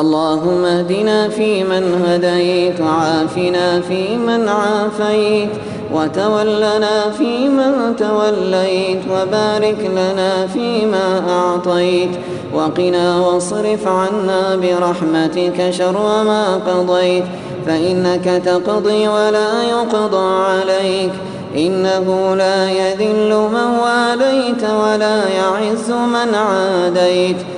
اللهم اهدنا فيمن هديت وعافنا فيمن عافيت وتولنا فيمن توليت وبارك لنا فيما أعطيت وقنا واصرف عنا برحمتك شر ما قضيت فإنك تقضي ولا يقضى عليك إنه لا يذل من واليت ولا يعز من عاديت.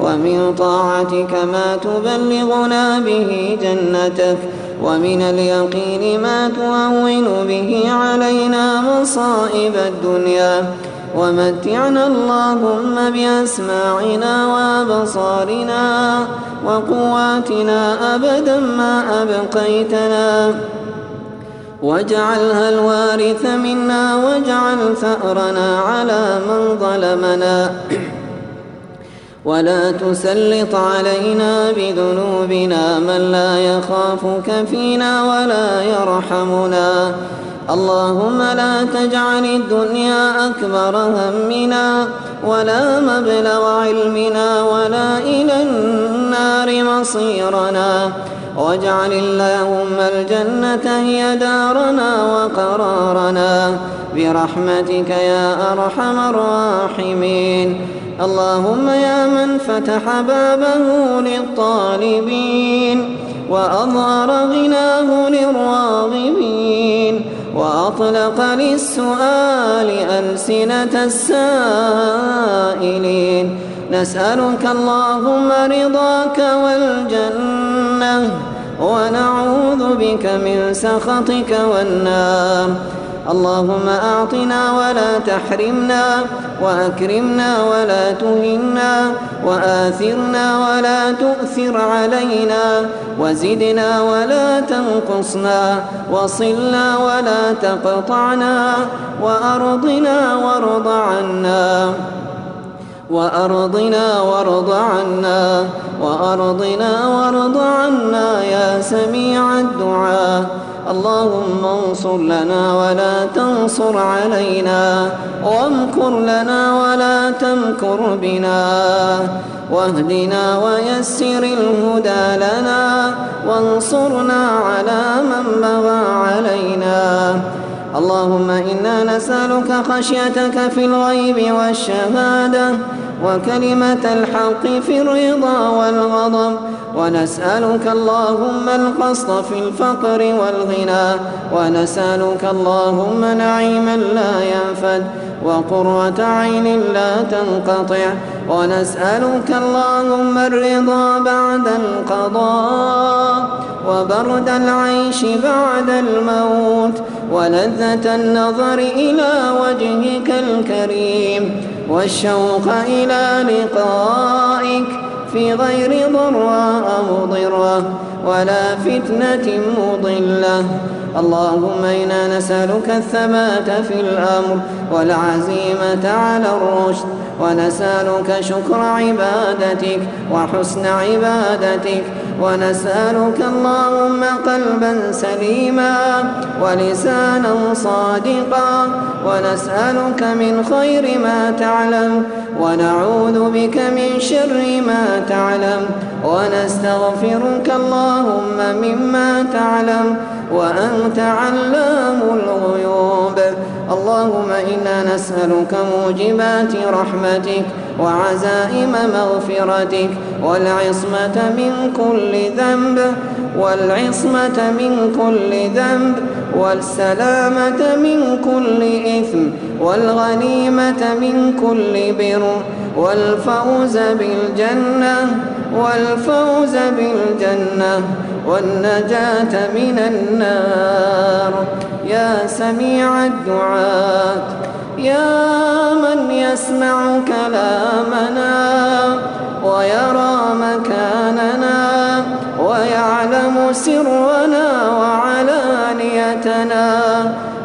ومن طاعتك ما تبلغنا به جنتك ومن اليقين ما تهون به علينا مصائب الدنيا. ومتعنا اللهم بأسماعنا وأبصارنا وقواتنا أبدا ما أبقيتنا. واجعلها الوارث منا واجعل ثأرنا على من ظلمنا. ولا تسلط علينا بذنوبنا من لا يخافك فينا ولا يرحمنا. اللهم لا تجعل الدنيا أكبر همنا ولا مبلغ علمنا ولا إلى النار مصيرنا. واجعل اللهم الجنة هي دارنا وقرارنا. برحمتك يا أرحم الراحمين. اللهم يا من فتح بابه للطالبين. وأظهر غناه للراغبين. وأطلق للسؤال ألسنة السائلين. نسألك اللهم رضاك والجنة ونعوذ بك من سخطك والنار. اللهم أعطنا ولا تحرمنا وأكرمنا ولا تهنا وآثرنا ولا تؤثر علينا وزدنا ولا تنقصنا وصلنا ولا تقطعنا وأرضنا وارض عنا. وأرضنا وارض عنا وأرضنا وارض عنا يا سميع الدعاء. اللهم انصر لنا ولا تنصر علينا وامكر لنا ولا تمكر بنا. واهدنا ويسر الهدى لنا وانصرنا على من بغى علينا. اللهم إنا نسألك خشيتك في الغيب والشهادة وكلمة الحق في الرضا والغضب. ونسألك اللهم القصد في الفقر والغنى ونسألك اللهم نعيما لا ينفد وقرة عين لا تنقطع ونسألك اللهم الرضا بعد القضاء وبرد العيش بعد الموت ولذة النظر إلى وجهك الكريم والشوق إلى لقائك في غير ضراء مضرة ولا فتنة مضلة. اللهم إنا نسألك الثبات في الأمر والعزيمة على الرشد. ونسألك شكر عبادتك وحسن عبادتك. ونسألك اللهم قلبا سليما ولسانا صادقا. ونسألك من خير ما تعلم ونعوذ بك من شر ما تعلم. ونستغفرك اللهم مما تعلم. وأنت علام الغيوب. اللهم إنا نسألك موجبات رحمتك وعزائم مغفرتك والعصمة من كل ذنب والعصمة من كل ذنب والسلامة من كل إثم والغنيمة من كل بر. والفوز بالجنة والفوز بالجنة والنجاة من النار. يا سميع الدعاء يا من يسمع كلامنا ويرى مكاننا ويعلم سرنا وعلانيتنا.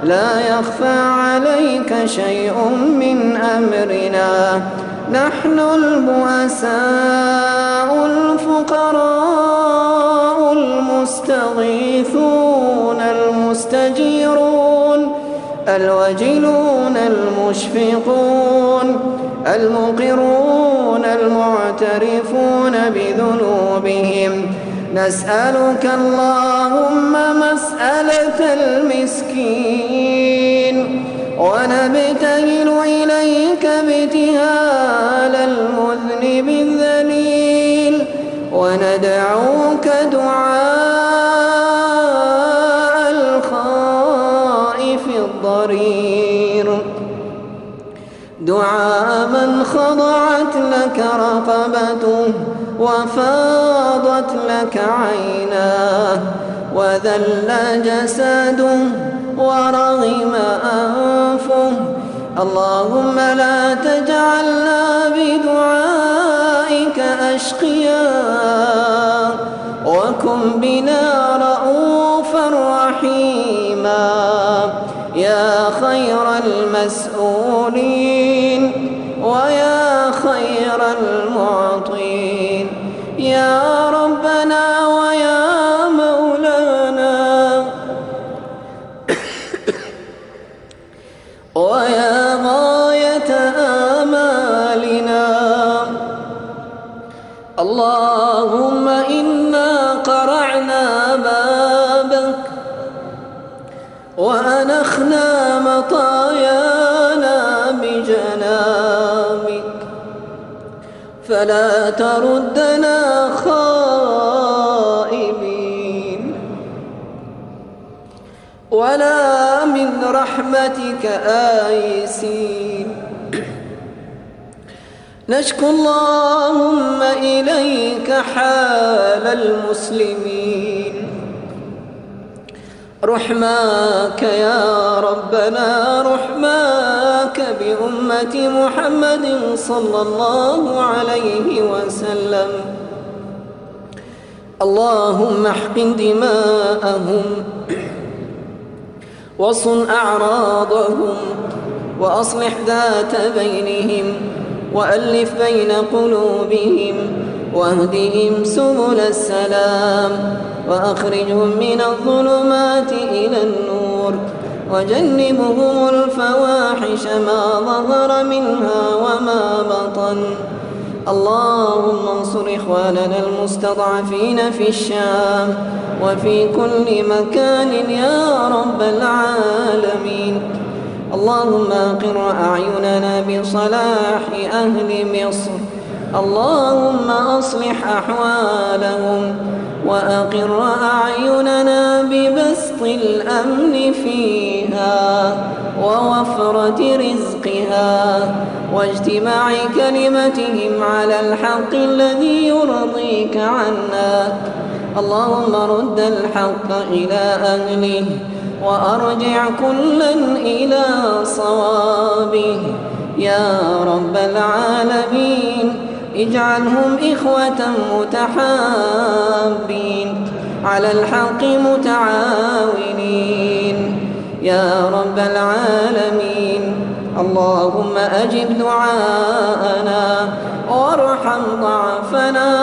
لا يخفى عليك شيء من أمرنا. نحن البؤساء الفقراء المستغيثون المستجيرون الوجلون المشفقون المقرون المعترفون بذنوبهم نسألك اللهم مسألة المسكين ونبتهل إليك ابتهال المذنب الذليل وندعوك دعاء الخائف الضرير. دعاء من خضعت لك رقبته وفاضت لك عيناه وذل جسده ورغم اللهم لا تجعلنا بدعائك أشقياء وكن بنا رؤوفا رحيما يا خير المسؤولين ويا خير المعطين يا اللهم إنا قرعنا بابك وأنخنا مطايانا بجنابك فلا تردنا خائبين ولا من رحمتك آيسين نشكو اللهم إليك حال المسلمين. رحماك يا ربنا رحماك بأمة محمد صلى الله عليه وسلم. اللهم احقن دماءهم وصن أعراضهم وأصلح ذات بينهم. وألف بين قلوبهم واهدهم سبل السلام وأخرجهم من الظلمات إلى النور وجنبهم الفواحش ما ظهر منها وما بطن. اللهم انصر إخواننا المستضعفين في الشام وفي كل مكان يا رب العالمين. اللهم أقر أعيننا بصلاح أهل مصر. اللهم أصلح أحوالهم وأقر أعيننا ببسط الأمن فيها ووفرة رزقها واجتماع كلمتهم على الحق الذي يرضيك عنا. اللهم رد الحق إلى أهله وأرجع كلا إلى صوابه. يا رب العالمين اجعلهم إخوة متحابين. على الحق متعاونين. يا رب العالمين اللهم أجب دعاءنا وارحم ضعفنا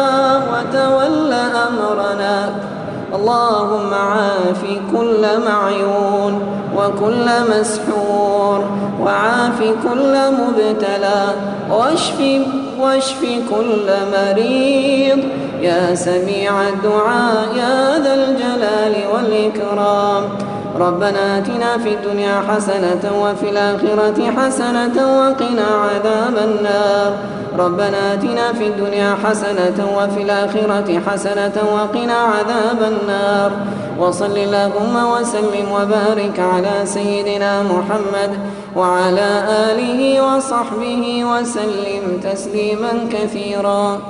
اللهم عافي كل معيون وكل مسحور وعافي كل مبتلى واشف واشف كل مريض يا سميع الدعاء يا ذا الجلال والإكرام ربنا آتنا في الدنيا حسنة وفي الآخرة حسنة وقنا عذاب النار ربنا آتنا في الدنيا حسنة وفي الآخرة حسنة وقنا عذاب النار. وصل اللهم وسلم وبارك على سيدنا محمد وعلى آله وصحبه وسلم تسليما كثيرا.